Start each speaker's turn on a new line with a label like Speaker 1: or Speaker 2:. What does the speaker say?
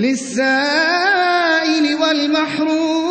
Speaker 1: للسائل والمحروم.